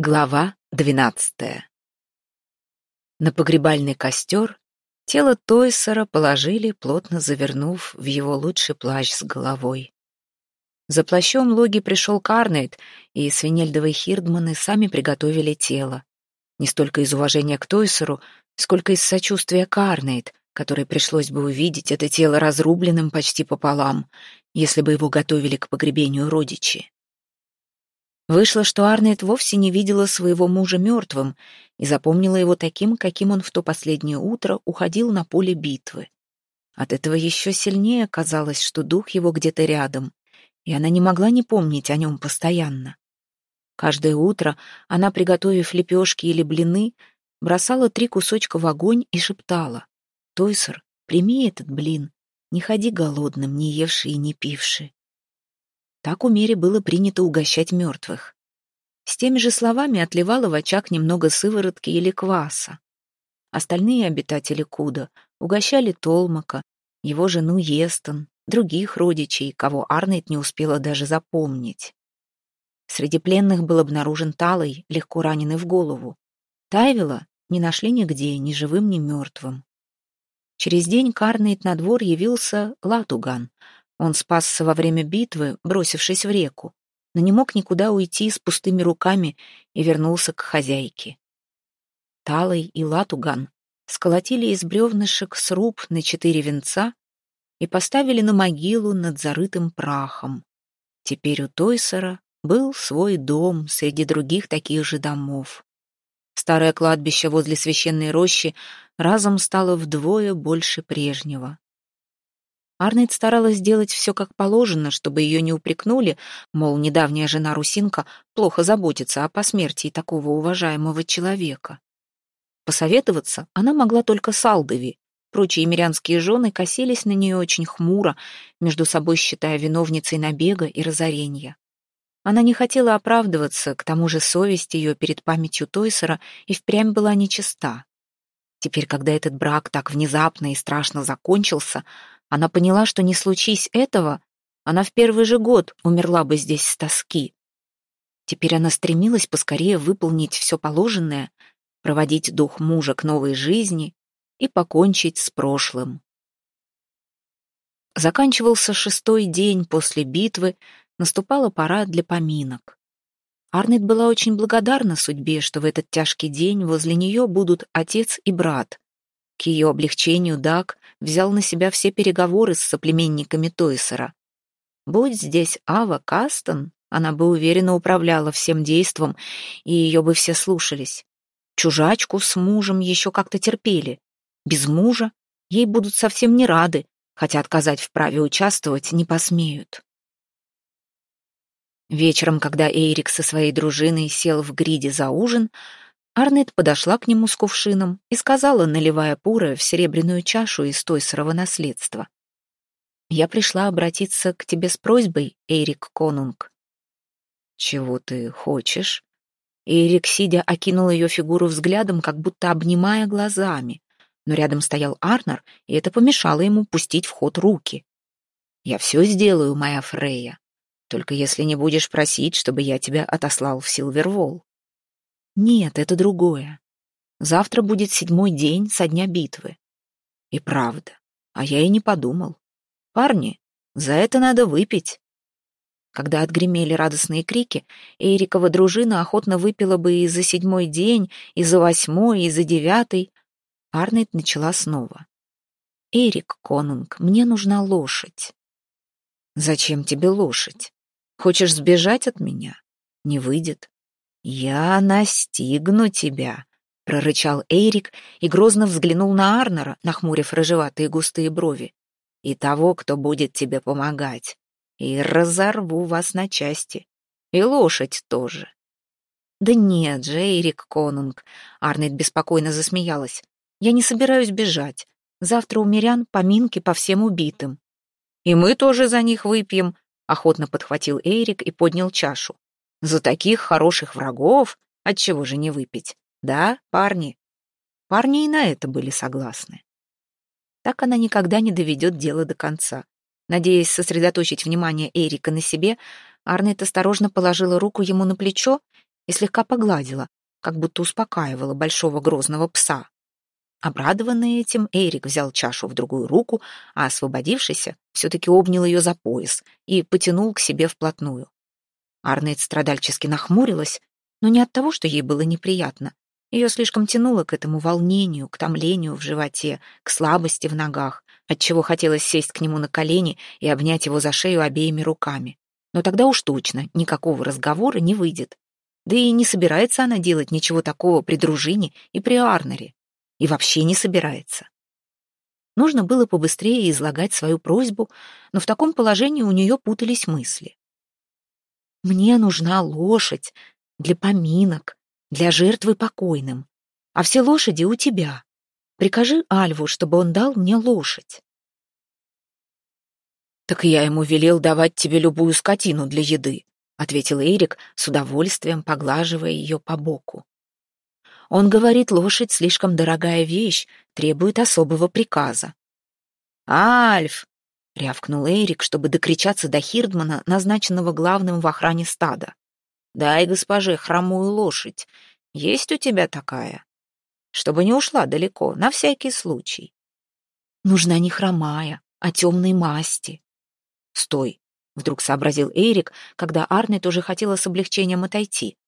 Глава двенадцатая. На погребальный костер тело Тойсера положили, плотно завернув в его лучший плащ с головой. За плащом Логи пришел Карнейт, и свинельдовые хирдманы сами приготовили тело. Не столько из уважения к Тойсеру, сколько из сочувствия Карнейт, которой пришлось бы увидеть это тело разрубленным почти пополам, если бы его готовили к погребению родичи. Вышло, что Арнет вовсе не видела своего мужа мертвым и запомнила его таким, каким он в то последнее утро уходил на поле битвы. От этого еще сильнее казалось, что дух его где-то рядом, и она не могла не помнить о нем постоянно. Каждое утро она, приготовив лепешки или блины, бросала три кусочка в огонь и шептала. «Тойсер, прими этот блин, не ходи голодным, не евший и не пивший. Так у Мери было принято угощать мертвых. С теми же словами отливала в очаг немного сыворотки или кваса. Остальные обитатели Куда угощали Толмака, его жену Естон, других родичей, кого Арнейд не успела даже запомнить. Среди пленных был обнаружен Талой, легко раненый в голову. Тайвела не нашли нигде, ни живым, ни мертвым. Через день Карнейд на двор явился Латуган, он спасся во время битвы, бросившись в реку, но не мог никуда уйти с пустыми руками и вернулся к хозяйке. Талой и Латуган сколотили из бревнышек сруб на четыре венца и поставили на могилу над зарытым прахом. Теперь у Тойсера был свой дом среди других таких же домов. Старое кладбище возле священной рощи разом стало вдвое больше прежнего. Арнольд старалась сделать все как положено, чтобы ее не упрекнули, мол, недавняя жена Русинка плохо заботится о посмертии такого уважаемого человека. Посоветоваться она могла только с Алдови. Прочие мирянские жены косились на нее очень хмуро, между собой считая виновницей набега и разорения. Она не хотела оправдываться, к тому же совесть ее перед памятью Тойсера и впрямь была нечиста. Теперь, когда этот брак так внезапно и страшно закончился, она поняла, что не случись этого, она в первый же год умерла бы здесь с тоски. Теперь она стремилась поскорее выполнить все положенное, проводить дух мужа к новой жизни и покончить с прошлым. Заканчивался шестой день после битвы, наступала пора для поминок. Арнет была очень благодарна судьбе, что в этот тяжкий день возле нее будут отец и брат. К ее облегчению Дак взял на себя все переговоры с соплеменниками Тойсера. Будь здесь Ава Кастон, она бы уверенно управляла всем действом, и ее бы все слушались. Чужачку с мужем еще как-то терпели. Без мужа ей будут совсем не рады, хотя отказать в праве участвовать не посмеют. Вечером, когда Эйрик со своей дружиной сел в гриде за ужин, Арнет подошла к нему с кувшином и сказала, наливая пуры в серебряную чашу из Тойсерова наследства. «Я пришла обратиться к тебе с просьбой, Эрик Конунг». «Чего ты хочешь?» Эрик, сидя, окинул ее фигуру взглядом, как будто обнимая глазами. Но рядом стоял Арнер, и это помешало ему пустить в ход руки. «Я все сделаю, моя Фрея, только если не будешь просить, чтобы я тебя отослал в Силвервол». Нет, это другое. Завтра будет седьмой день со дня битвы. И правда, а я и не подумал. Парни, за это надо выпить. Когда отгремели радостные крики, Эрикова дружина охотно выпила бы и за седьмой день, и за восьмой, и за девятый. Арнет начала снова. «Эрик Конунг, мне нужна лошадь». «Зачем тебе лошадь? Хочешь сбежать от меня? Не выйдет. «Я настигну тебя», — прорычал Эйрик и грозно взглянул на Арнера, нахмурив рыжеватые густые брови. «И того, кто будет тебе помогать. И разорву вас на части. И лошадь тоже». «Да нет же, Эйрик Конунг», — Арнет беспокойно засмеялась. «Я не собираюсь бежать. Завтра у мирян поминки по всем убитым». «И мы тоже за них выпьем», — охотно подхватил Эйрик и поднял чашу. За таких хороших врагов отчего же не выпить? Да, парни? Парни и на это были согласны. Так она никогда не доведет дело до конца. Надеясь сосредоточить внимание Эрика на себе, Арнет осторожно положила руку ему на плечо и слегка погладила, как будто успокаивала большого грозного пса. Обрадованный этим, Эрик взял чашу в другую руку, а освободившийся все-таки обнял ее за пояс и потянул к себе вплотную. Арнейд страдальчески нахмурилась, но не от того, что ей было неприятно. Ее слишком тянуло к этому волнению, к томлению в животе, к слабости в ногах, отчего хотелось сесть к нему на колени и обнять его за шею обеими руками. Но тогда уж точно никакого разговора не выйдет. Да и не собирается она делать ничего такого при дружине и при Арнере и вообще не собирается. Нужно было побыстрее излагать свою просьбу, но в таком положении у нее путались мысли. «Мне нужна лошадь для поминок, для жертвы покойным, а все лошади у тебя. Прикажи Альву, чтобы он дал мне лошадь». «Так я ему велел давать тебе любую скотину для еды», — ответил Эрик, с удовольствием поглаживая ее по боку. Он говорит, лошадь слишком дорогая вещь, требует особого приказа. «Альф!» — рявкнул Эрик, чтобы докричаться до Хирдмана, назначенного главным в охране стада. «Дай госпоже хромую лошадь. Есть у тебя такая? Чтобы не ушла далеко, на всякий случай». «Нужна не хромая, а темной масти». «Стой!» — вдруг сообразил Эрик, когда Арнет уже хотела с облегчением отойти.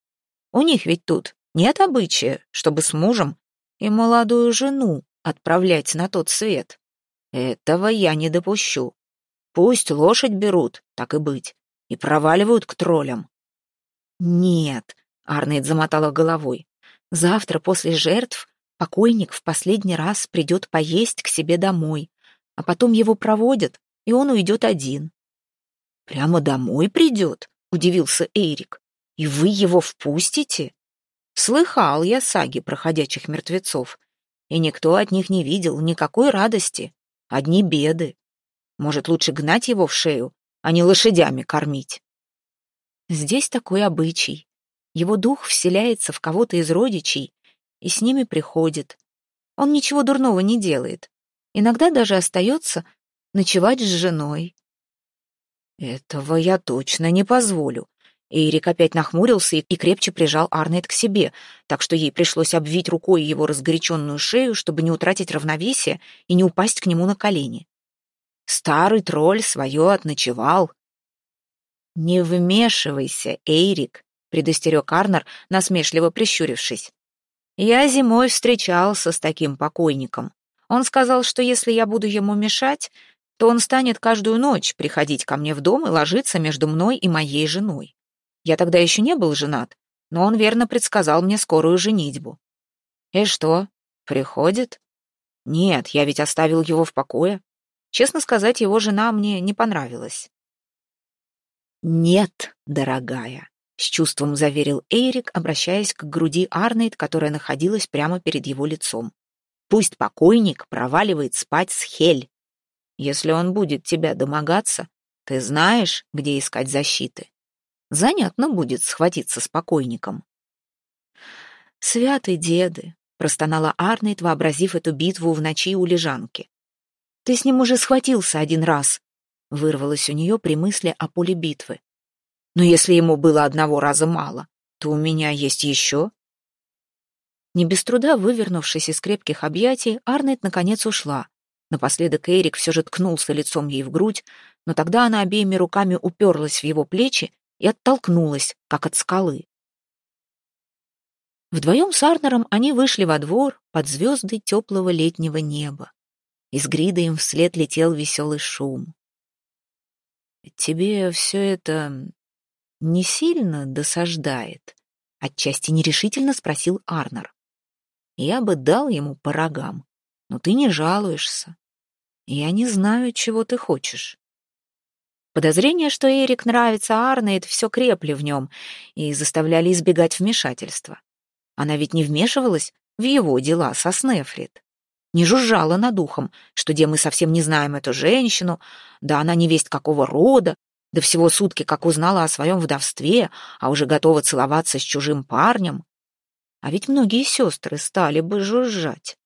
«У них ведь тут нет обычая, чтобы с мужем и молодую жену отправлять на тот свет. Этого я не допущу. Пусть лошадь берут, так и быть, и проваливают к троллям. Нет, Арнейд замотала головой. Завтра после жертв покойник в последний раз придет поесть к себе домой, а потом его проводят, и он уйдет один. Прямо домой придет, удивился Эрик. И вы его впустите? Слыхал я саги про ходячих мертвецов, и никто от них не видел никакой радости, одни беды. Может, лучше гнать его в шею, а не лошадями кормить. Здесь такой обычай. Его дух вселяется в кого-то из родичей и с ними приходит. Он ничего дурного не делает. Иногда даже остается ночевать с женой. Этого я точно не позволю, Эрик опять нахмурился и крепче прижал Арнет к себе, так что ей пришлось обвить рукой его разгоряченную шею, чтобы не утратить равновесие и не упасть к нему на колени. Старый тролль свое отночевал. «Не вмешивайся, Эйрик», — предостерег Арнер, насмешливо прищурившись. «Я зимой встречался с таким покойником. Он сказал, что если я буду ему мешать, то он станет каждую ночь приходить ко мне в дом и ложиться между мной и моей женой. Я тогда еще не был женат, но он верно предсказал мне скорую женитьбу. И что, приходит? Нет, я ведь оставил его в покое. Честно сказать, его жена мне не понравилась. «Нет, дорогая», — с чувством заверил Эйрик, обращаясь к груди Арнейд, которая находилась прямо перед его лицом. «Пусть покойник проваливает спать с Хель. Если он будет тебя домогаться, ты знаешь, где искать защиты. Занятно будет схватиться с покойником. «Святые деды!» — простонала Арнейд, вообразив эту битву в ночи у лежанки. «Ты с ним уже схватился один раз!» — вырвалось у нее при мысли о поле битвы. «Но если ему было одного раза мало, то у меня есть еще!» Не без труда вывернувшись из крепких объятий, Арнейд наконец ушла. Напоследок Эрик все же ткнулся лицом ей в грудь, но тогда она обеими руками уперлась в его плечи и оттолкнулась, как от скалы. Вдвоем с Арнером они вышли во двор под звезды теплого летнего неба. Из грида им вслед летел веселый шум. «Тебе все это не сильно досаждает?» — отчасти нерешительно спросил Арнер. «Я бы дал ему по рогам, но ты не жалуешься. Я не знаю, чего ты хочешь». Подозрения, что Эрик нравится Арнейд, все крепли в нем и заставляли избегать вмешательства. Она ведь не вмешивалась в его дела со Снефрит. Не жужжала над ухом, что где мы совсем не знаем эту женщину, да она не весть какого рода, да всего сутки как узнала о своем вдовстве, а уже готова целоваться с чужим парнем. А ведь многие сестры стали бы жужжать.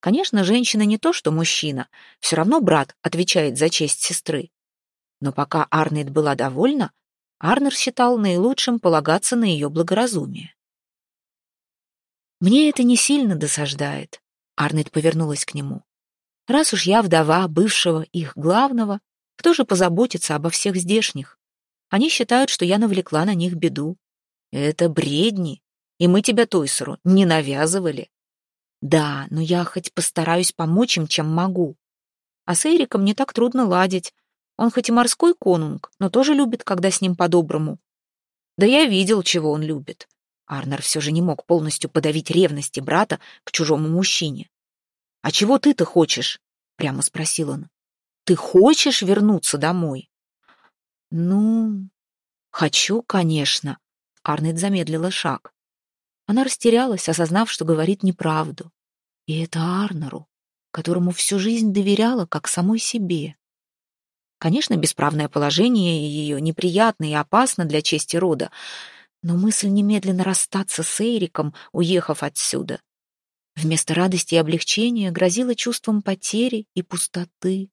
Конечно, женщина не то, что мужчина, все равно брат отвечает за честь сестры. Но пока Арнет была довольна, Арнер считал наилучшим полагаться на ее благоразумие. «Мне это не сильно досаждает», — Арнет повернулась к нему. «Раз уж я вдова бывшего их главного, кто же позаботится обо всех здешних? Они считают, что я навлекла на них беду. Это бредни, и мы тебя, Тойсеру, не навязывали. Да, но я хоть постараюсь помочь им, чем могу. А с Эриком не так трудно ладить. Он хоть и морской конунг, но тоже любит, когда с ним по-доброму. Да я видел, чего он любит. Арнер все же не мог полностью подавить ревности брата к чужому мужчине. «А чего ты-то хочешь?» — прямо спросил он. «Ты хочешь вернуться домой?» «Ну, хочу, конечно», — Арнет замедлила шаг. Она растерялась, осознав, что говорит неправду. И это Арнеру, которому всю жизнь доверяла, как самой себе. Конечно, бесправное положение ее неприятно и опасно для чести рода, но мысль немедленно расстаться с Эриком, уехав отсюда, вместо радости и облегчения грозила чувством потери и пустоты.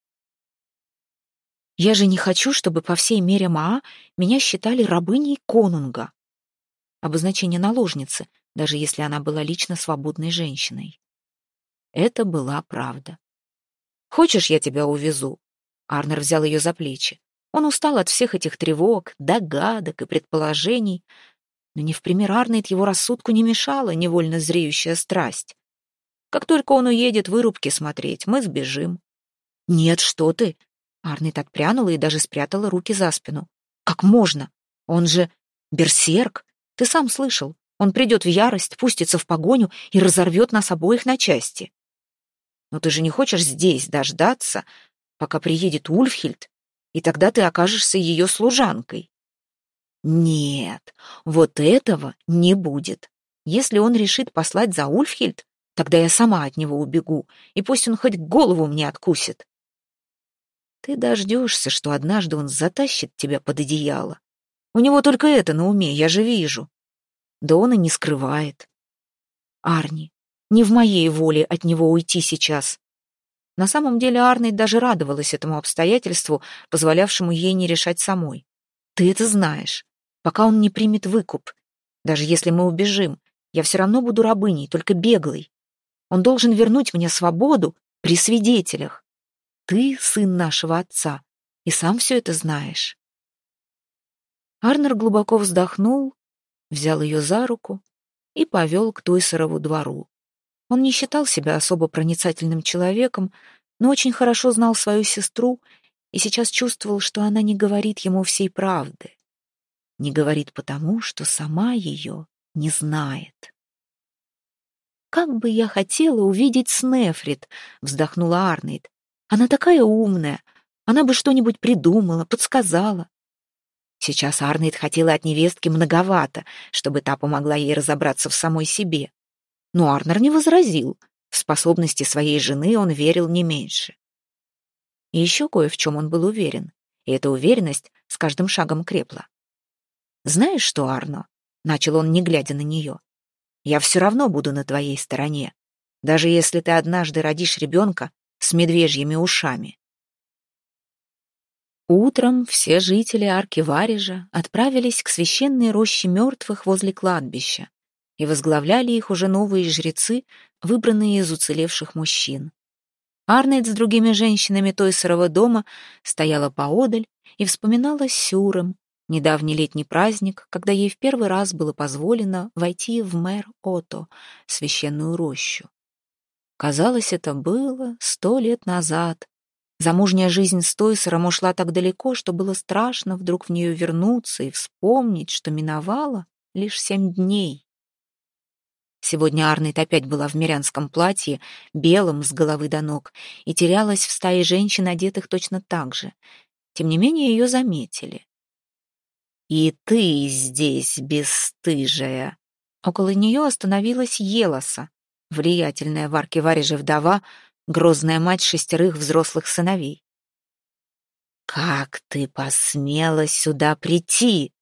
Я же не хочу, чтобы по всей мере Маа меня считали рабыней конунга. Обозначение наложницы, даже если она была лично свободной женщиной. Это была правда. «Хочешь, я тебя увезу?» Арнер взял ее за плечи. Он устал от всех этих тревог, догадок и предположений, но не в пример Арнейд его рассудку не мешала невольно зреющая страсть. Как только он уедет вырубки смотреть, мы сбежим. «Нет, что ты!» Арнейд отпрянула и даже спрятала руки за спину. «Как можно? Он же берсерк! Ты сам слышал. Он придет в ярость, пустится в погоню и разорвет нас обоих на части. Но ты же не хочешь здесь дождаться, пока приедет Ульфхильд, и тогда ты окажешься ее служанкой. Нет, вот этого не будет. Если он решит послать за Ульфхильд, тогда я сама от него убегу, и пусть он хоть голову мне откусит. Ты дождешься, что однажды он затащит тебя под одеяло. У него только это на уме, я же вижу. Да он и не скрывает. Арни, не в моей воле от него уйти сейчас. На самом деле Арни даже радовалась этому обстоятельству, позволявшему ей не решать самой. Ты это знаешь пока он не примет выкуп. Даже если мы убежим, я все равно буду рабыней, только беглой. Он должен вернуть мне свободу при свидетелях. Ты сын нашего отца, и сам все это знаешь. Арнер глубоко вздохнул, взял ее за руку и повел к Тойсерову двору. Он не считал себя особо проницательным человеком, но очень хорошо знал свою сестру и сейчас чувствовал, что она не говорит ему всей правды не говорит потому, что сама ее не знает. «Как бы я хотела увидеть Снефрит!» — вздохнула Арнейд. «Она такая умная! Она бы что-нибудь придумала, подсказала!» Сейчас Арнейд хотела от невестки многовато, чтобы та помогла ей разобраться в самой себе. Но Арнер не возразил. В способности своей жены он верил не меньше. И еще кое в чем он был уверен, и эта уверенность с каждым шагом крепла. «Знаешь что, Арно?» — начал он, не глядя на нее. «Я все равно буду на твоей стороне, даже если ты однажды родишь ребенка с медвежьими ушами». Утром все жители арки Варежа отправились к священной роще мертвых возле кладбища, и возглавляли их уже новые жрецы, выбранные из уцелевших мужчин. Арнольд с другими женщинами той сырого дома стояла поодаль и вспоминала Сюром, недавний летний праздник, когда ей в первый раз было позволено войти в мэр Ото, священную рощу. Казалось, это было сто лет назад. Замужняя жизнь с Тойсером ушла так далеко, что было страшно вдруг в нее вернуться и вспомнить, что миновало лишь семь дней. Сегодня Арнет опять была в мирянском платье, белом с головы до ног, и терялась в стае женщин, одетых точно так же. Тем не менее, ее заметили. «И ты здесь, бесстыжая!» Около нее остановилась Елоса, влиятельная в арке Варежа вдова, грозная мать шестерых взрослых сыновей. «Как ты посмела сюда прийти?»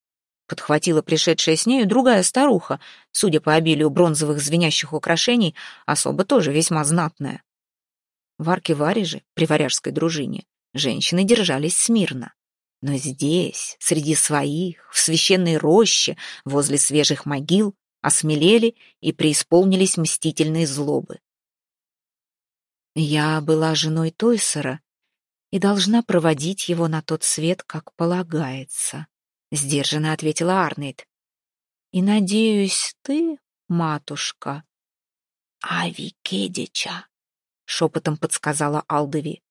подхватила пришедшая с нею другая старуха, судя по обилию бронзовых звенящих украшений, особо тоже весьма знатная. В арке Варежи, при варяжской дружине, женщины держались смирно. Но здесь, среди своих, в священной роще, возле свежих могил, осмелели и преисполнились мстительной злобы. Я была женой Тойсера и должна проводить его на тот свет, как полагается, — сдержанно ответила Арнейд. И, надеюсь, ты, матушка, Ави Кедича, — шепотом подсказала Алдови.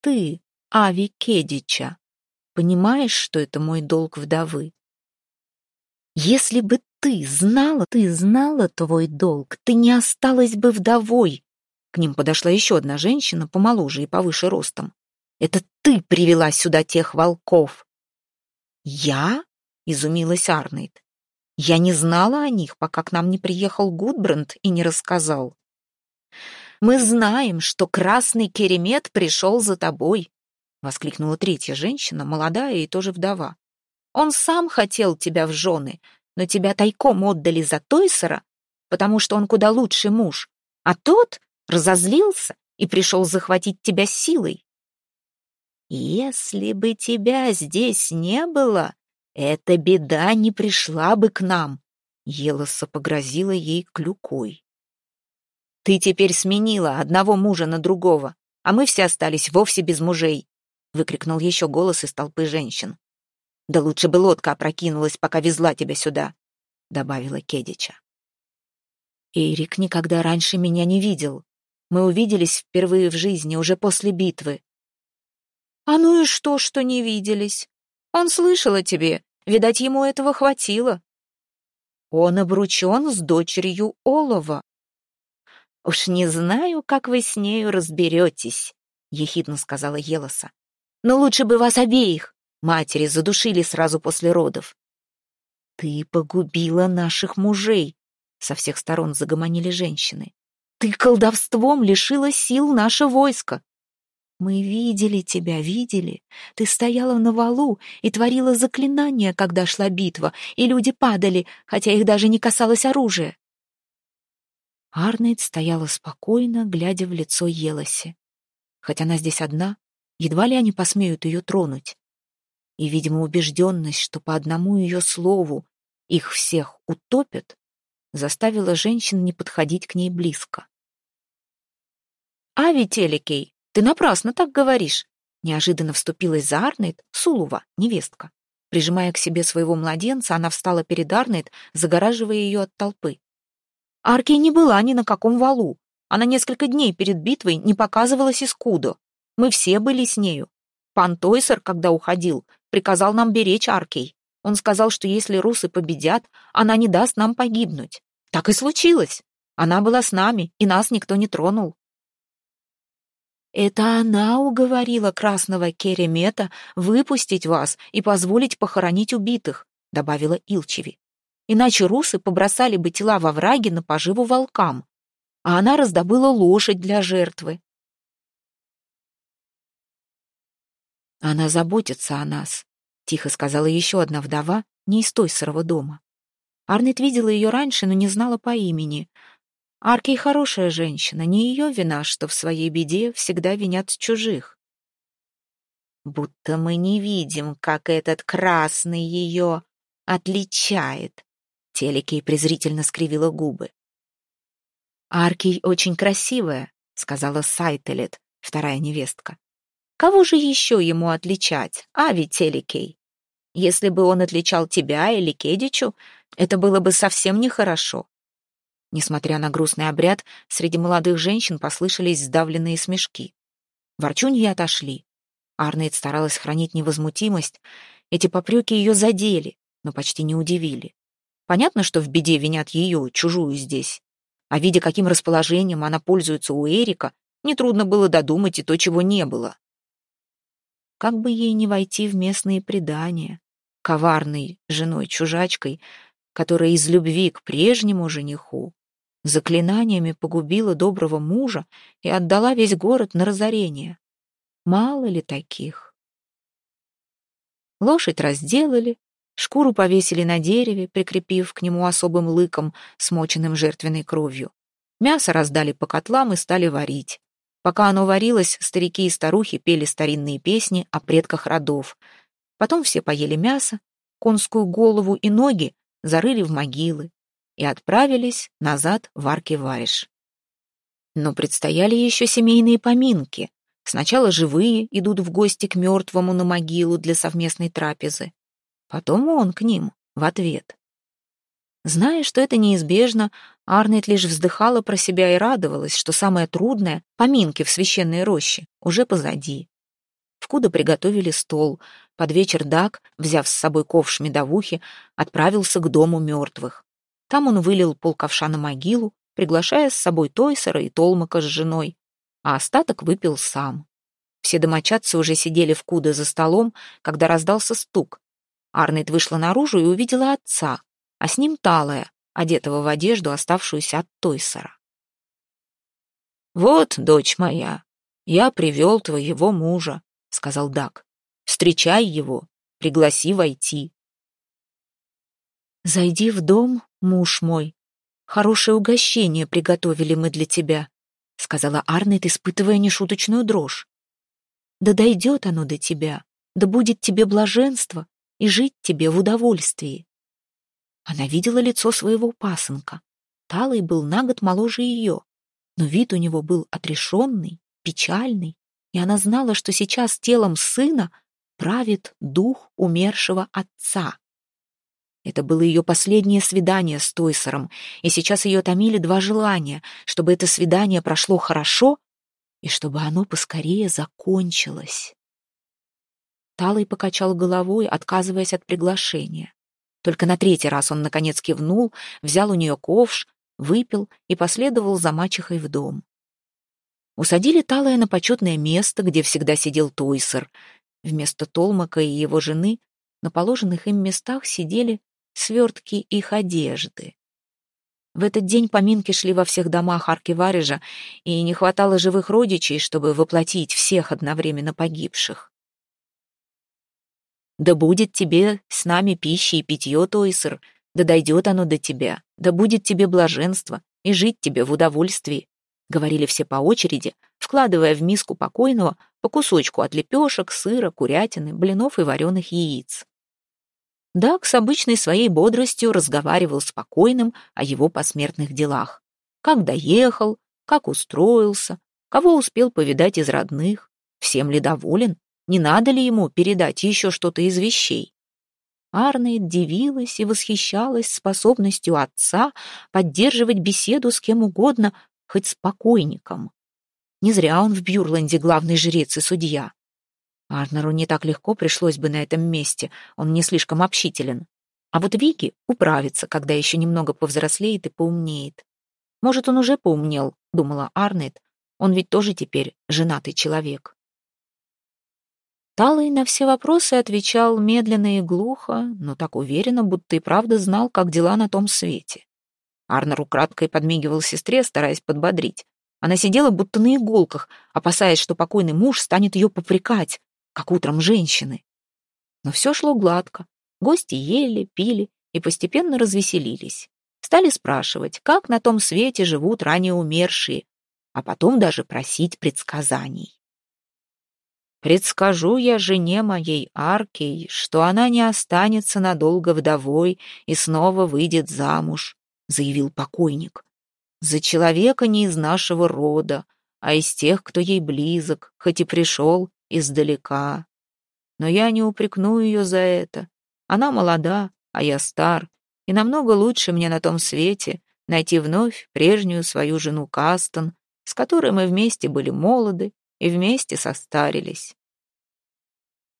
Ты, Ави Кедича, понимаешь, что это мой долг вдовы? Если бы ты знала, ты знала твой долг, ты не осталась бы вдовой. К ним подошла еще одна женщина, помоложе и повыше ростом. Это ты привела сюда тех волков. Я? Изумилась Арнейд. Я не знала о них, пока к нам не приехал Гудбранд и не рассказал. Мы знаем, что красный керемет пришел за тобой, воскликнула третья женщина, молодая и тоже вдова. Он сам хотел тебя в жены, но тебя тайком отдали за Тойсера, потому что он куда лучший муж, а тот разозлился и пришел захватить тебя силой. Если бы тебя здесь не было, эта беда не пришла бы к нам, Елоса погрозила ей клюкой. Ты теперь сменила одного мужа на другого, а мы все остались вовсе без мужей, выкрикнул еще голос из толпы женщин. Да лучше бы лодка опрокинулась, пока везла тебя сюда, добавила Кедича. Эрик никогда раньше меня не видел. Мы увиделись впервые в жизни, уже после битвы. А ну и что, что не виделись? Он слышал о тебе, видать, ему этого хватило. Он обручен с дочерью Олова. Уж не знаю, как вы с нею разберетесь, ехидно сказала Елоса. Но лучше бы вас обеих. Матери задушили сразу после родов. Ты погубила наших мужей, со всех сторон загомонили женщины. Ты колдовством лишила сил наше войско. Мы видели тебя, видели. Ты стояла на валу и творила заклинания, когда шла битва, и люди падали, хотя их даже не касалось оружия. Арнейд стояла спокойно, глядя в лицо Елоси. Хоть она здесь одна, едва ли они посмеют ее тронуть. И, видимо, убежденность, что по одному ее слову их всех утопят, заставила женщин не подходить к ней близко. «Ави Телекей, ты напрасно так говоришь!» Неожиданно вступилась за Арнейд Сулува, невестка. Прижимая к себе своего младенца, она встала перед Арнейд, загораживая ее от толпы. Аркей не была ни на каком валу. Она несколько дней перед битвой не показывалась из Кудо. Мы все были с нею. Пан Тойсер, когда уходил, приказал нам беречь Аркей. Он сказал, что если русы победят, она не даст нам погибнуть. Так и случилось. Она была с нами, и нас никто не тронул. Это она уговорила красного Керемета выпустить вас и позволить похоронить убитых, добавила Илчеви. Иначе русы побросали бы тела во враге на поживу волкам, а она раздобыла лошадь для жертвы. Она заботится о нас, тихо сказала еще одна вдова, не из той сырого дома. Арнет видела ее раньше, но не знала по имени. Аркей хорошая женщина, не ее вина, что в своей беде всегда винят чужих. Будто мы не видим, как этот красный ее отличает. Телекей презрительно скривила губы. «Аркей очень красивая», — сказала Сайтелет, вторая невестка. «Кого же еще ему отличать, а ведь Телекей? Если бы он отличал тебя или Кедичу, это было бы совсем нехорошо. Несмотря на грустный обряд, среди молодых женщин послышались сдавленные смешки. Ворчуньи отошли. Арнейд старалась хранить невозмутимость. Эти попреки ее задели, но почти не удивили. Понятно, что в беде винят ее, чужую здесь. А видя, каким расположением она пользуется у Эрика, нетрудно было додумать и то, чего не было. Как бы ей не войти в местные предания, коварной женой-чужачкой, которая из любви к прежнему жениху заклинаниями погубила доброго мужа и отдала весь город на разорение. Мало ли таких? Лошадь разделали, шкуру повесили на дереве, прикрепив к нему особым лыком, смоченным жертвенной кровью. Мясо раздали по котлам и стали варить. Пока оно варилось, старики и старухи пели старинные песни о предках родов. Потом все поели мясо, конскую голову и ноги зарыли в могилы и отправились назад в Арки-Вариш. Но предстояли еще семейные поминки. Сначала живые идут в гости к мертвому на могилу для совместной трапезы. Потом он к ним в ответ. Зная, что это неизбежно, Арнет лишь вздыхала про себя и радовалась, что самое трудное — поминки в священной роще — уже позади. В Куда приготовили стол. Под вечер Дак, взяв с собой ковш медовухи, отправился к дому мертвых. Там он вылил полковша на могилу, приглашая с собой Тойсера и Толмака с женой, а остаток выпил сам. Все домочадцы уже сидели в Куда за столом, когда раздался стук. Арнет вышла наружу и увидела отца, а с ним Талая, одетого в одежду, оставшуюся от Тойсера. «Вот, дочь моя, я привел твоего мужа», — сказал Дак. «Встречай его, пригласи войти». «Зайди в дом, муж мой. Хорошее угощение приготовили мы для тебя», — сказала Арнет, испытывая нешуточную дрожь. «Да дойдет оно до тебя, да будет тебе блаженство и жить тебе в удовольствии». Она видела лицо своего пасынка. Талый был на год моложе ее, но вид у него был отрешенный, печальный, и она знала, что сейчас телом сына правит дух умершего отца. Это было ее последнее свидание с Тойсером, и сейчас ее томили два желания, чтобы это свидание прошло хорошо и чтобы оно поскорее закончилось. Талый покачал головой, отказываясь от приглашения. Только на третий раз он, наконец, кивнул, взял у нее ковш, выпил и последовал за мачехой в дом. Усадили Талая на почетное место, где всегда сидел Тойсер. Вместо Толмака и его жены на положенных им местах сидели свертки их одежды. В этот день поминки шли во всех домах Аркиварежа, и не хватало живых родичей, чтобы воплотить всех одновременно погибших. Да будет тебе с нами пища и питье, Тойсер, да дойдет оно до тебя, да будет тебе блаженство и жить тебе в удовольствии», — говорили все по очереди, вкладывая в миску покойного по кусочку от лепешек, сыра, курятины, блинов и вареных яиц. Дак с обычной своей бодростью разговаривал с покойным о его посмертных делах. Как доехал, как устроился, кого успел повидать из родных, всем ли доволен, не надо ли ему передать еще что-то из вещей? Арнейд дивилась и восхищалась способностью отца поддерживать беседу с кем угодно, хоть с покойником. Не зря он в Бюрленде главный жрец и судья. Арнеру не так легко пришлось бы на этом месте, он не слишком общителен. А вот Вики управится, когда еще немного повзрослеет и поумнеет. Может, он уже поумнел, думала Арнет, он ведь тоже теперь женатый человек. Талый на все вопросы отвечал медленно и глухо, но так уверенно, будто и правда знал, как дела на том свете. Арнер украдкой подмигивал сестре, стараясь подбодрить. Она сидела будто на иголках, опасаясь, что покойный муж станет ее попрекать, как утром женщины. Но все шло гладко. Гости ели, пили и постепенно развеселились. Стали спрашивать, как на том свете живут ранее умершие, а потом даже просить предсказаний. Предскажу я жене моей Аркей, что она не останется надолго вдовой и снова выйдет замуж, заявил покойник. За человека не из нашего рода, а из тех, кто ей близок, хоть и пришел издалека. Но я не упрекну ее за это. Она молода, а я стар, и намного лучше мне на том свете найти вновь прежнюю свою жену Кастон, с которой мы вместе были молоды и вместе состарились.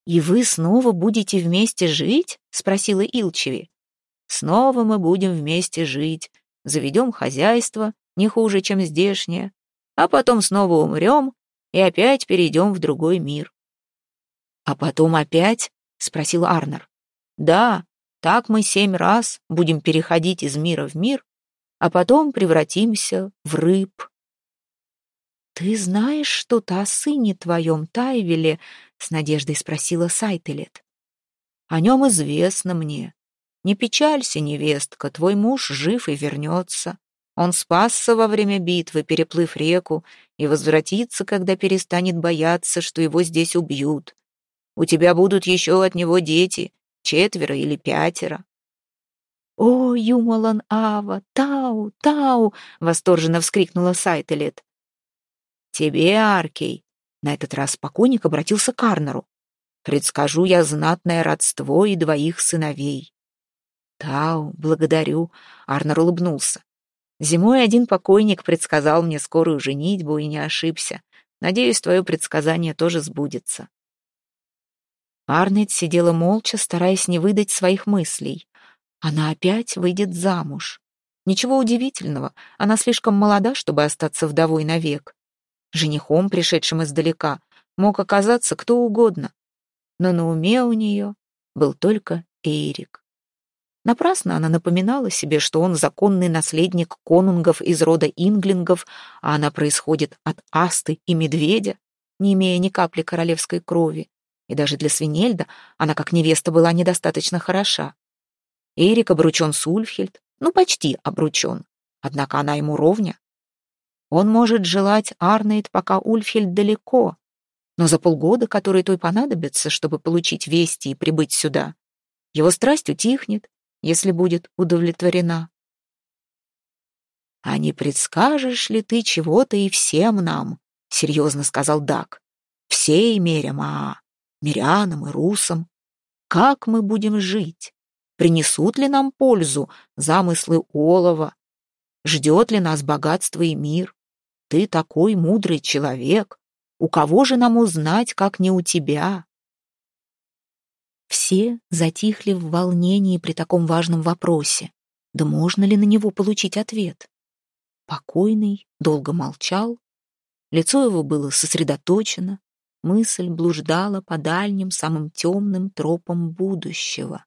«И вы снова будете вместе жить?» — спросила Илчеви. «Снова мы будем вместе жить, заведем хозяйство, не хуже, чем здешнее, а потом снова умрем и опять перейдем в другой мир». «А потом опять?» — спросил Арнер. «Да, так мы семь раз будем переходить из мира в мир, а потом превратимся в рыб». «Ты знаешь что-то о сыне твоем, Тайвеле?» — с надеждой спросила Сайтелет. «О нем известно мне. Не печалься, невестка, твой муж жив и вернется. Он спасся во время битвы, переплыв реку, и возвратится, когда перестанет бояться, что его здесь убьют. У тебя будут еще от него дети, четверо или пятеро». «О, Юмалан Ава, Тау, Тау!» — восторженно вскрикнула Сайтелет. «Тебе, Аркей!» — на этот раз покойник обратился к Арнеру. «Предскажу я знатное родство и двоих сыновей». «Тау, благодарю!» — Арнер улыбнулся. «Зимой один покойник предсказал мне скорую женитьбу и не ошибся. Надеюсь, твое предсказание тоже сбудется». Арнет сидела молча, стараясь не выдать своих мыслей. Она опять выйдет замуж. Ничего удивительного, она слишком молода, чтобы остаться вдовой навек. Женихом, пришедшим издалека, мог оказаться кто угодно. Но на уме у нее был только Эрик. Напрасно она напоминала себе, что он законный наследник конунгов из рода инглингов, а она происходит от асты и медведя, не имея ни капли королевской крови. И даже для Свинельда она как невеста была недостаточно хороша. Эрик обручен с Ульфхельд, ну, почти обручен. Однако она ему ровня. Он может желать Арнейд, пока Ульфхельд далеко, но за полгода, которые той понадобятся, чтобы получить вести и прибыть сюда, его страсть утихнет, если будет удовлетворена. «А не предскажешь ли ты чего-то и всем нам?» — серьезно сказал Дак. «Всей мерям, а мирянам и русам. Как мы будем жить? Принесут ли нам пользу замыслы олова? Ждет ли нас богатство и мир? Ты такой мудрый человек. У кого же нам узнать, как не у тебя? Все затихли в волнении при таком важном вопросе. Да можно ли на него получить ответ? Покойный долго молчал. Лицо его было сосредоточено. Мысль блуждала по дальним, самым темным тропам будущего.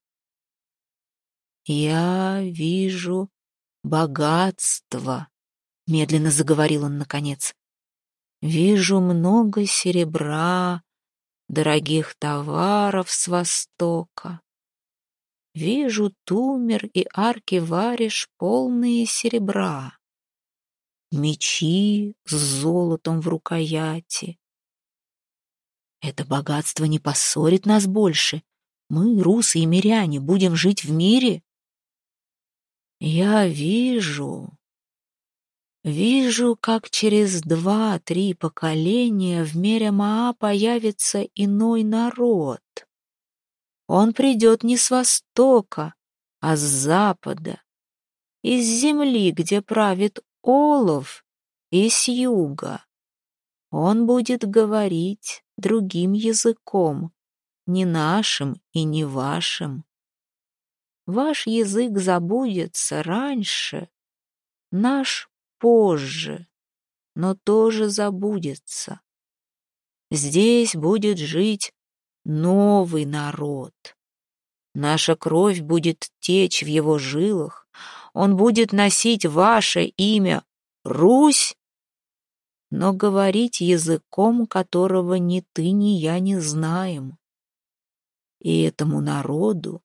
«Я вижу богатство», — медленно заговорил он наконец. «Вижу много серебра, дорогих товаров с Востока. Вижу тумер и арки варишь полные серебра, мечи с золотом в рукояти. Это богатство не поссорит нас больше. Мы, русы и миряне, будем жить в мире, я вижу, вижу, как через два-три поколения в мире Маа появится иной народ. Он придет не с востока, а с запада, из земли, где правит Олов, и с юга. Он будет говорить другим языком, не нашим и не вашим. Ваш язык забудется раньше, наш позже, но тоже забудется. Здесь будет жить новый народ. Наша кровь будет течь в его жилах, он будет носить ваше имя Русь, но говорить языком, которого ни ты, ни я не знаем. И этому народу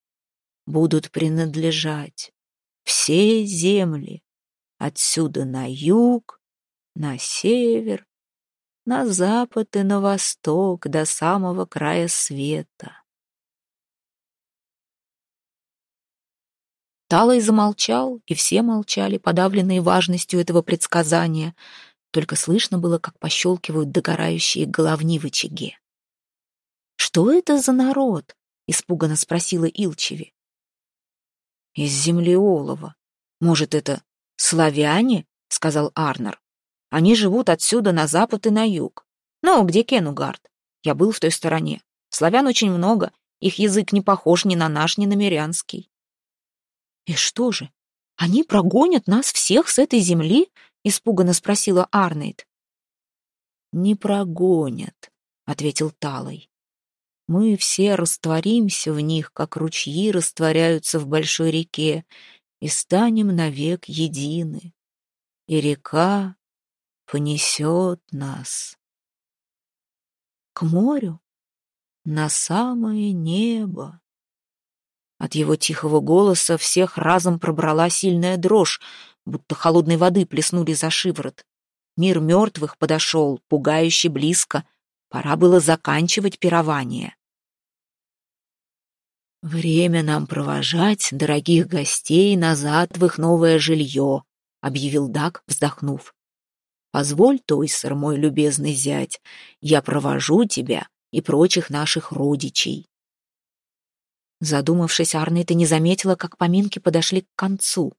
будут принадлежать все земли, отсюда на юг, на север, на запад и на восток до самого края света. Талой замолчал, и все молчали, подавленные важностью этого предсказания. Только слышно было, как пощелкивают догорающие головни в очаге. «Что это за народ?» — испуганно спросила Илчеви. «Из земли олова. Может, это славяне?» — сказал Арнер. «Они живут отсюда на запад и на юг. Ну, где Кенугард? Я был в той стороне. Славян очень много, их язык не похож ни на наш, ни на мирянский». «И что же, они прогонят нас всех с этой земли?» — испуганно спросила Арнейд. «Не прогонят», — ответил Талой мы все растворимся в них, как ручьи растворяются в большой реке, и станем навек едины. И река понесет нас к морю, на самое небо. От его тихого голоса всех разом пробрала сильная дрожь, будто холодной воды плеснули за шиворот. Мир мертвых подошел, пугающе близко, Пора было заканчивать пирование. «Время нам провожать дорогих гостей назад в их новое жилье», — объявил Дак, вздохнув. «Позволь, Тойсер, мой любезный зять, я провожу тебя и прочих наших родичей». Задумавшись, Арнейта не заметила, как поминки подошли к концу.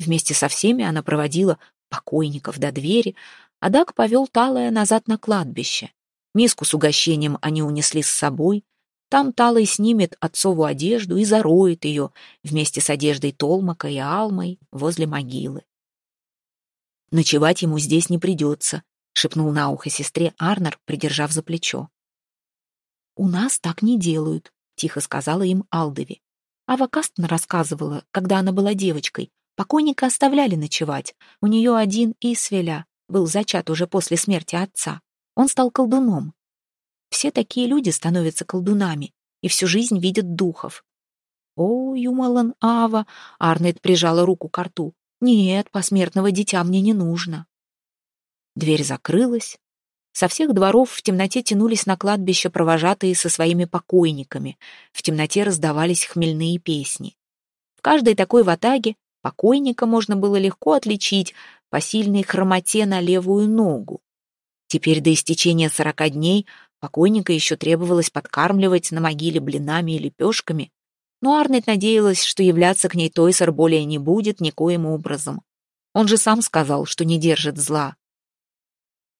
Вместе со всеми она проводила покойников до двери, а Дак повел Талая назад на кладбище. Миску с угощением они унесли с собой, там Талой снимет отцову одежду и зароет ее вместе с одеждой Толмака и Алмой возле могилы. «Ночевать ему здесь не придется», — шепнул на ухо сестре Арнер, придержав за плечо. «У нас так не делают», — тихо сказала им Алдови. Ава Кастон рассказывала, когда она была девочкой, покойника оставляли ночевать. У нее один Исвеля был зачат уже после смерти отца. Он стал колдуном. Все такие люди становятся колдунами и всю жизнь видят духов. «О, Юмалан Ава!» — Арнет прижала руку к рту. «Нет, посмертного дитя мне не нужно». Дверь закрылась. Со всех дворов в темноте тянулись на кладбище провожатые со своими покойниками. В темноте раздавались хмельные песни. В каждой такой ватаге покойника можно было легко отличить по сильной хромоте на левую ногу. Теперь до истечения сорока дней Покойника еще требовалось подкармливать на могиле блинами и лепешками, но Арнет надеялась, что являться к ней Тойсер более не будет никоим образом. Он же сам сказал, что не держит зла.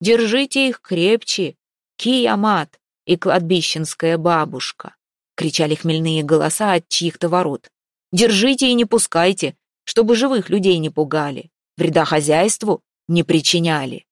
«Держите их крепче, Киямат и кладбищенская бабушка!» — кричали хмельные голоса от чьих-то ворот. «Держите и не пускайте, чтобы живых людей не пугали, вреда хозяйству не причиняли».